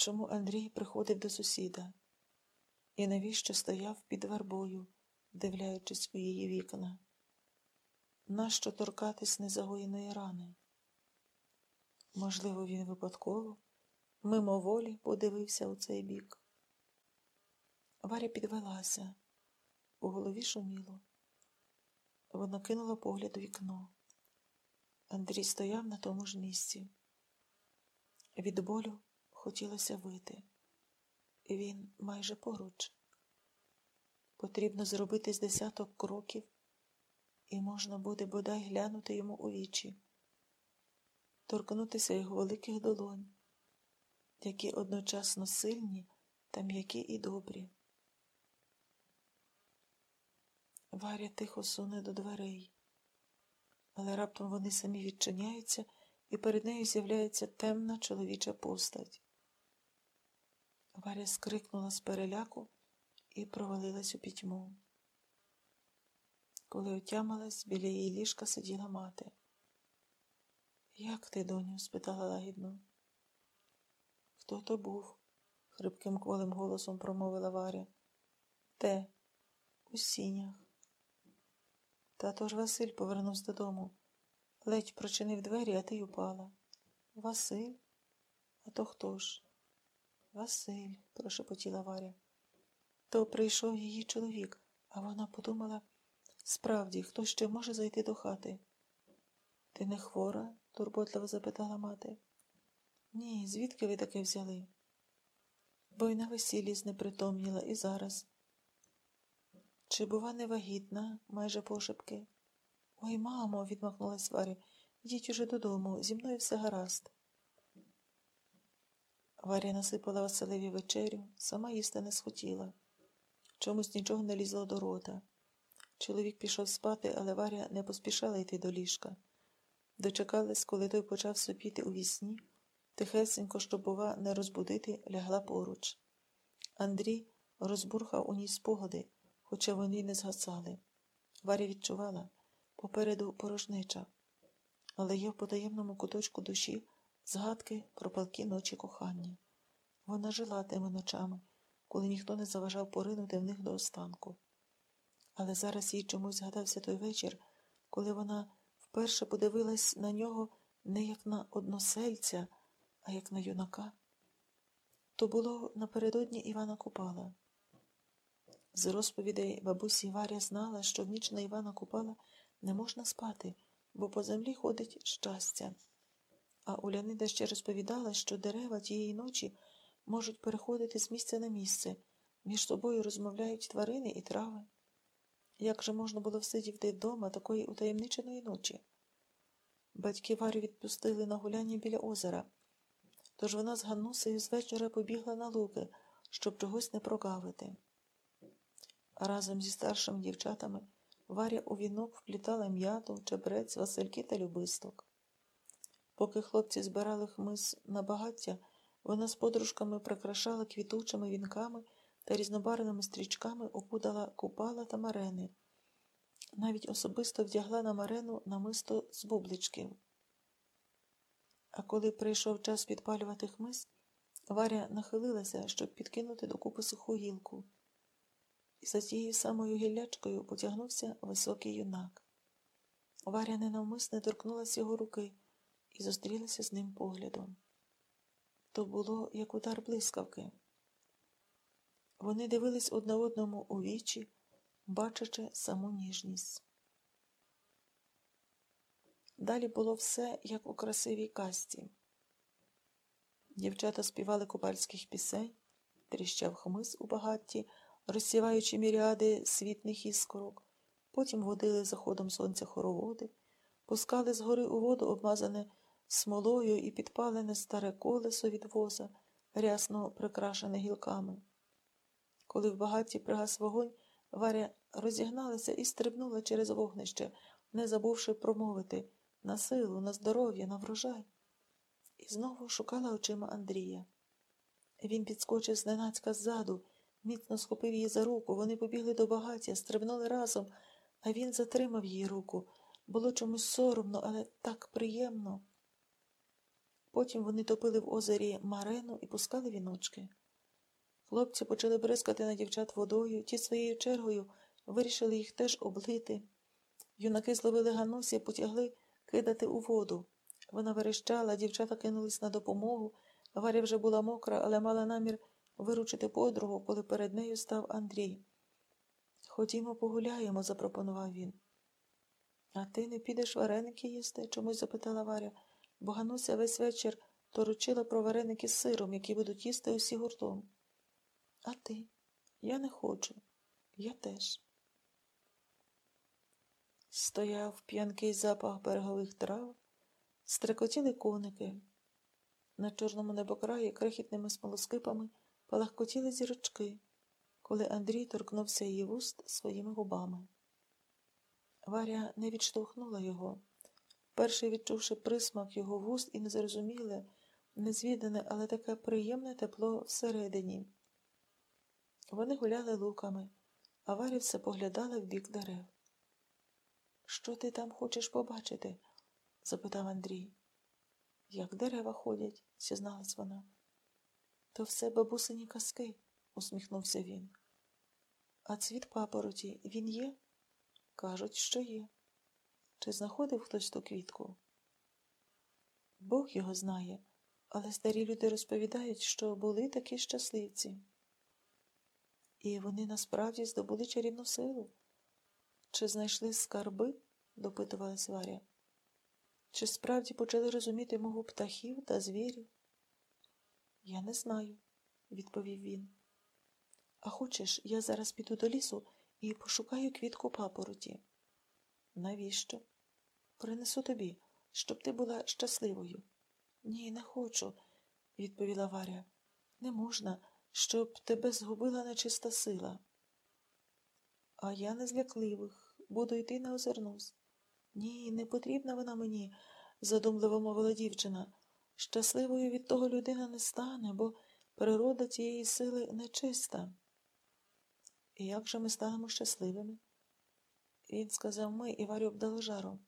чому Андрій приходив до сусіда і навіщо стояв під вербою, дивляючись у її вікна? Нащо торкатись незагоєної рани? Можливо, він випадково, мимоволі подивився у цей бік. Варя підвелася, у голові шуміло. Вона кинула погляд у вікно. Андрій стояв на тому ж місці. Від болю хотілося вити. Він майже поруч. Потрібно зробити з десяток кроків, і можна буде бодай глянути йому у вічі, торкнутися його великих долонь, які одночасно сильні та м'які і добрі. Варя тихо суне до дверей, але раптом вони самі відчиняються, і перед нею з'являється темна чоловіча постать. Варя скрикнула з переляку і провалилась у пітьму. Коли отямилась, біля її ліжка сиділа мати. Як ти, доню? спитала лагідно. Хто то був? хрипким кволим голосом промовила Варя. Де? У сінях. Тато ж Василь повернувся додому. Ледь прочинив двері, а ти й упала. Василь? А то хто ж? Василь, прошепотіла Варя. То прийшов її чоловік, а вона подумала справді, хто ще може зайти до хати. Ти не хвора? турботливо запитала мати. Ні, звідки ви таке взяли? Бо й на весіллі знепритомніла і зараз. Чи, бува, не вагітна, майже пошепки? Ой, мамо, відмахнулась Варя, йдіть уже додому, зі мною все гаразд. Варя насипала Василеві вечерю, сама їсти не схотіла. Чомусь нічого не лізло до рота. Чоловік пішов спати, але Варя не поспішала йти до ліжка. Дочекалась, коли той почав сопіти у вісні, тихесенько, щоб, бува, не розбудити, лягла поруч. Андрій розбурхав у ній спогади, хоча вони не згасали. Варя відчувала попереду порожнича, але є в потаємному куточку душі згадки про палкі ночі кохання. Вона жила тими ночами, коли ніхто не заважав поринути в них до останку. Але зараз їй чомусь згадався той вечір, коли вона вперше подивилась на нього не як на односельця, а як на юнака. То було напередодні Івана Купала. З розповідей бабусі Варя знала, що в ніч на Івана Купала не можна спати, бо по землі ходить щастя. А Улянида ще розповідала, що дерева тієї ночі можуть переходити з місця на місце, між собою розмовляють тварини і трави. Як же можна було всидіти вдома такої утаємниченої ночі? Батьки Варю відпустили на гуляння біля озера, тож вона з Ганнусею з вечора побігла на луки, щоб чогось не прогавити. Разом зі старшими дівчатами Варя у вінок вплітала м'яту, чебрець, васильки та любисток. Поки хлопці збирали хмиз на багаття, вона з подружками прикрашала квітучими вінками та різнобарвними стрічками опудала купала та марени. Навіть особисто вдягла на марену намисто з бубличків. А коли прийшов час підпалювати хмиз, Варя нахилилася, щоб підкинути докупи суху гілку. І за тією самою гіллячкою потягнувся високий юнак. Варя ненавмисне торкнулася його руки і зустрілася з ним поглядом. То було як удар блискавки. Вони дивились одне одному у вічі, бачачи саму ніжність. Далі було все, як у красивій касті. Дівчата співали купальських пісень, тріщав хмиз у багатті, розсіваючи міріади світних іскорок, потім водили заходом сонця хороводи, пускали згори у воду обмазане смолою і підпалене старе колесо від воза, рясно прикрашене гілками. Коли в багаті пригас вогонь, Варя розігналася і стрибнула через вогнище, не забувши промовити на силу, на здоров'я, на врожай. І знову шукала очима Андрія. Він підскочив зненацька ззаду, міцно схопив її за руку. Вони побігли до багаття, стрибнули разом, а він затримав її руку. Було чомусь соромно, але так приємно. Потім вони топили в озері марену і пускали віночки. Хлопці почали бризкати на дівчат водою, ті своєю чергою вирішили їх теж облити. Юнаки зловили ганусі, потягли кидати у воду. Вона верещала, дівчата кинулись на допомогу. Варя вже була мокра, але мала намір виручити подругу, коли перед нею став Андрій. Ходімо погуляємо, запропонував він. А ти не підеш вареники їсти? чомусь запитала Варя, бо Гануся весь вечір торочила про вареники з сиром, які будуть їсти усі гуртом. А ти? Я не хочу. Я теж. Стояв п'янкий запах берегових трав, стрекотіли коники. На чорному небокраї крихітними смолоскипами палахкотіли зірочки, коли Андрій торкнувся її вуст своїми губами. Варя не відштовхнула його, перший відчувши присмак його вуст і незрозуміле, незвідане, але таке приємне тепло всередині. Вони гуляли луками, а Варя все поглядала в бік дерев. Що ти там хочеш побачити? запитав Андрій. Як дерева ходять, зізналась вона. То все бабусині казки, усміхнувся він. А цвіт папороті він є? Кажуть, що є. Чи знаходив хтось ту квітку? Бог його знає, але старі люди розповідають, що були такі щасливці. І вони насправді здобули чарівну силу. Чи знайшли скарби? допитувалась Варя. Чи справді почали розуміти мову птахів та звірів? Я не знаю, відповів він. А хочеш, я зараз піду до лісу і пошукаю квітку папороті. Навіщо? Принесу тобі, щоб ти була щасливою. Ні, не хочу, відповіла Варя. Не можна, щоб тебе згубила нечиста сила. А я не злякливих, буду йти не озирнусь. Ні, не потрібна вона мені, задумливо мовила дівчина. Щасливою від того людина не стане, бо природа цієї сили нечиста. І як же ми станемо щасливими? Він сказав ми і Варю обдалжаром.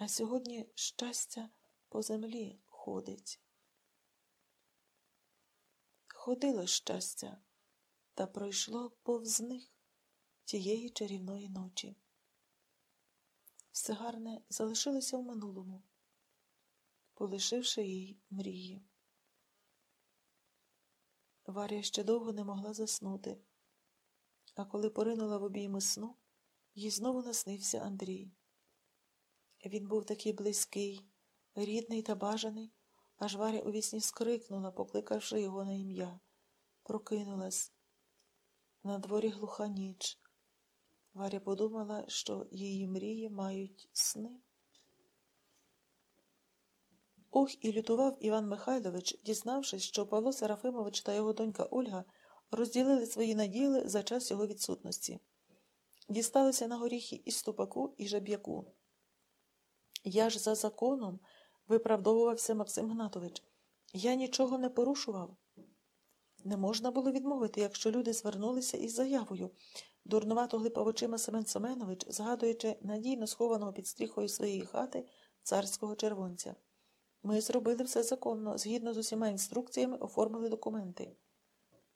А сьогодні щастя по землі ходить. Ходило щастя, та пройшло повз них тієї чарівної ночі. Все гарне залишилося в минулому, полишивши їй мрії. Варя ще довго не могла заснути, а коли поринула в обійми сну, їй знову наснився Андрій. Він був такий близький, рідний та бажаний, аж Варя у вісні скрикнула, покликавши його на ім'я. Прокинулась. На дворі глуха ніч. Варя подумала, що її мрії мають сни. Ох, і лютував Іван Михайлович, дізнавшись, що Павло Серафимович та його донька Ольга розділили свої наділи за час його відсутності. Дісталися на горіхи і ступаку, і жаб'яку. Я ж за законом, виправдовувався Максим Гнатович, я нічого не порушував. Не можна було відмовити, якщо люди звернулися із заявою. Дурнувато глипав очима Семен Семенович, згадуючи надійно схованого під стріхою своєї хати царського червонця. Ми зробили все законно, згідно з усіма інструкціями оформили документи.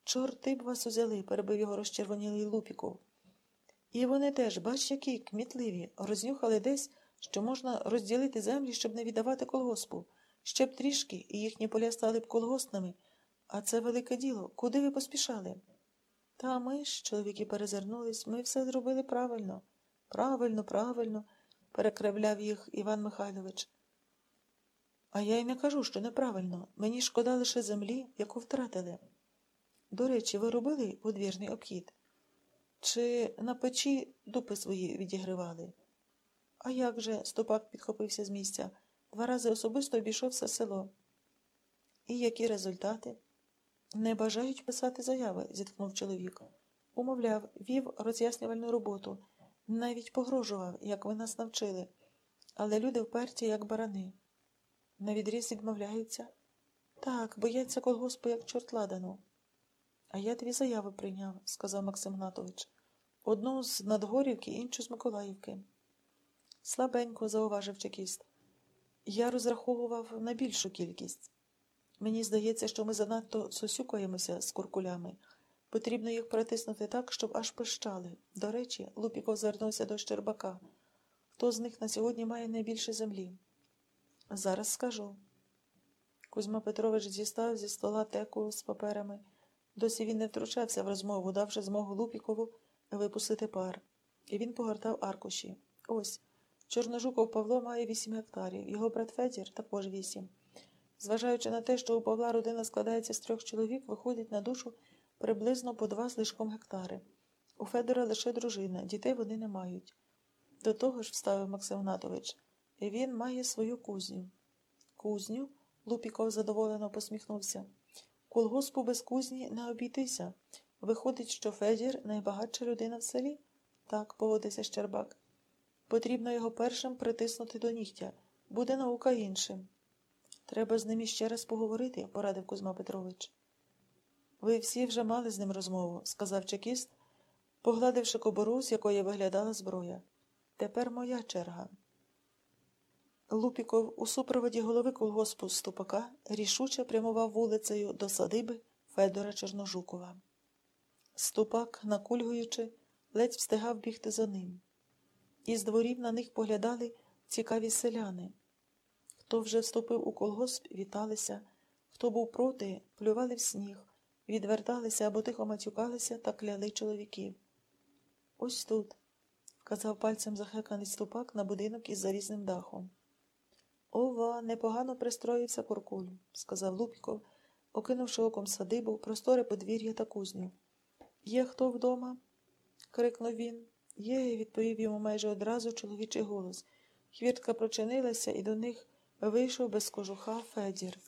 Чорти б вас узяли, перебив його розчервонілий Лупіков. І вони теж, бач, які кмітливі, рознюхали десь, що можна розділити землі, щоб не віддавати колгоспу. Ще б трішки, і їхні поля стали б колгоспними. А це велике діло. Куди ви поспішали? Та ми ж, чоловіки перезирнулись, ми все зробили правильно. Правильно, правильно, перекривляв їх Іван Михайлович. А я й не кажу, що неправильно. Мені шкода лише землі, яку втратили. До речі, ви робили подвірний обхід? Чи на печі дупи свої відігривали? А як же, стопак підхопився з місця, два рази особисто обійшов все село. І які результати? Не бажають писати заяви, зіткнув чоловік. Умовляв, вів роз'яснювальну роботу, навіть погрожував, як ви нас навчили. Але люди вперті, як барани. На відріз відмовляються. Так, бояться колгоспу, як чорт ладану. А я дві заяви прийняв, сказав Максим Гнатович. Одну з Надгорівки, іншу з Миколаївки. Слабенько, зауважив чекіст. Я розраховував на більшу кількість. Мені здається, що ми занадто сосюкаємося з куркулями. Потрібно їх притиснути так, щоб аж пищали. До речі, Лупіков звернувся до Щербака. Хто з них на сьогодні має найбільше землі? Зараз скажу. Кузьма Петрович дістав зі стола теку з паперами. Досі він не втручався в розмову, давши змогу Лупікову випустити пар. І він погортав аркуші. Ось. Чорножуков Павло має вісім гектарів, його брат Федір також вісім. Зважаючи на те, що у Павла родина складається з трьох чоловік, виходить на душу приблизно по два з лишком гектари. У Федора лише дружина, дітей вони не мають. До того ж, вставив Максим Гнатович, він має свою кузню. Кузню? Лупіков задоволено посміхнувся. Колгоспу без кузні не обійтися. Виходить, що Федір найбагатша людина в селі? Так, погодився Щербак. Потрібно його першим притиснути до нігтя. Буде наука іншим. Треба з ним іще раз поговорити, порадив Кузьма Петрович. Ви всі вже мали з ним розмову, сказав чекіст, погладивши кобуру, з якої виглядала зброя. Тепер моя черга. Лупіков у супроводі голови колгоспу ступака рішуче прямував вулицею до садиби Федора Чорножукова. Ступак, накульгуючи, ледь встигав бігти за ним. Із дворів на них поглядали цікаві селяни. Хто вже вступив у колгосп, віталися, хто був проти, плювали в сніг, відверталися або тихо матюкалися та кляли чоловіків. Ось тут, вказав пальцем захеканий ступак на будинок із зарізним дахом. Ова, непогано пристроївся Куркуль, сказав Лупіков, окинувши оком садибу, просторе подвір'я та кузню. Є хто вдома? крикнув він. Є, відповів йому майже одразу чоловічий голос. Хвіртка прочинилася, і до них вийшов без кожуха Федір.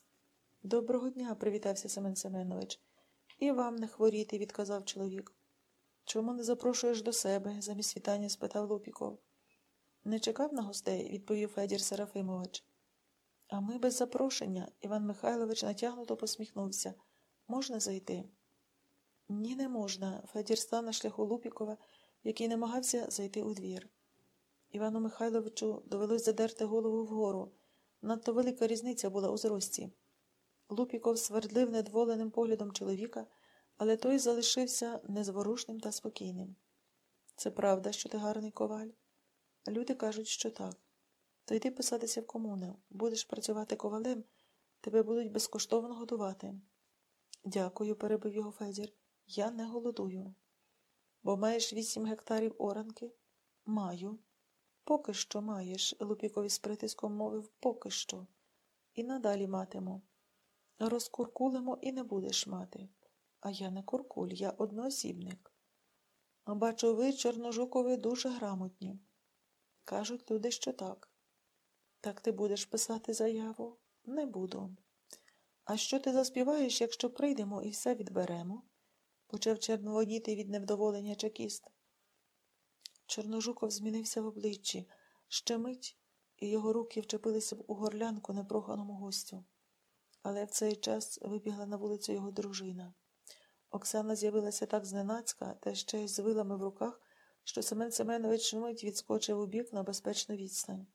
Доброго дня, привітався Семен Семенович. І вам не хворіти, відказав чоловік. Чому не запрошуєш до себе? замість вітання спитав Лупіков. Не чекав на гостей, відповів Федір Серафимович. А ми без запрошення, Іван Михайлович натягнуто посміхнувся. Можна зайти? Ні, не можна. Федір став на шляху Лупікова, який намагався зайти у двір. Івану Михайловичу довелось задерти голову вгору. Надто велика різниця була у зрості. Лупіков свердлив недволеним поглядом чоловіка, але той залишився незворушним та спокійним. Це правда, що ти гарний коваль? Люди кажуть, що так. То йди писатися в комуну. Будеш працювати ковалем, тебе будуть безкоштовно годувати. Дякую, перебив його Федір. Я не голодую. Бо маєш вісім гектарів оранки? Маю. Поки що маєш, Лупікові з притиском мовив поки що. І надалі матиму. Розкуркулимо і не будеш мати. А я не куркуль, я одноосібник. Бачу, ви, Чорножукові, дуже грамотні. Кажуть люди, що так. Так ти будеш писати заяву? Не буду. А що ти заспіваєш, якщо прийдемо і все відберемо? Почав червоніти від невдоволення чекіст. Чорножуков змінився в обличчі. Ще мить, і його руки вчепилися б у горлянку непроханому гостю. Але в цей час вибігла на вулицю його дружина. Оксана з'явилася так зненацька, та ще й з вилами в руках, що Семен Семенович мить відскочив у бік на безпечну відстань.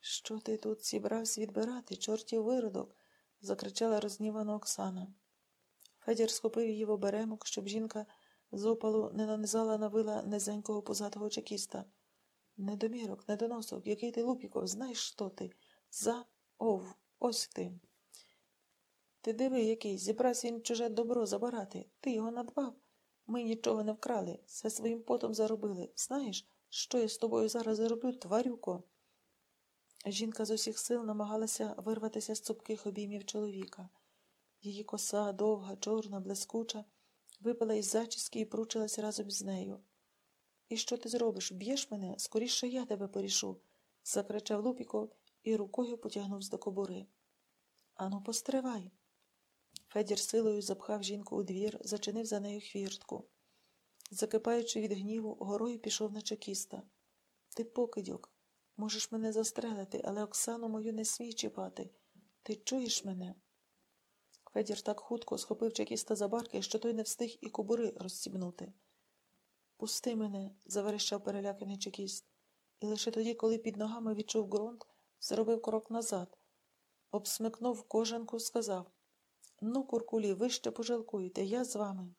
Що ти тут зібрався відбирати, чортів виродок? закричала розгнівана Оксана. Федір схопив її в оберемок, щоб жінка з опалу не нанизала на вила низенького позатого чекіста. Недомірок, недоносок, який ти Лупіков, знаєш, що ти? За ов, ось ти. Ти диви, який, зібрався він чуже добро забирати. Ти його надбав. Ми нічого не вкрали, все своїм потом заробили. Знаєш, що я з тобою зараз зароблю, тварюко? Жінка з усіх сил намагалася вирватися з цупких обіймів чоловіка. Її коса, довга, чорна, блискуча, випала із зачіски і пручилась разом з нею. І що ти зробиш? Б'єш мене? Скоріше я тебе порішу, закричав Лупіков і рукою потягнувся до кобури. Ану, постривай. Федір силою запхав жінку у двір, зачинив за нею хвіртку. Закипаючи від гніву, горою пішов на чекіста. Ти покидьок, можеш мене застрелити, але Оксану мою не смій чіпати. Ти чуєш мене? Федір так хутко схопив чекіста за барки, що той не встиг і кобури розсібнути. Пусти мене, заверещав переляканий чекіст, і лише тоді, коли під ногами відчув ґрунт, зробив крок назад, обсмикнув кожанку, сказав Ну, куркулі, ви ще пожалкуєте, я з вами.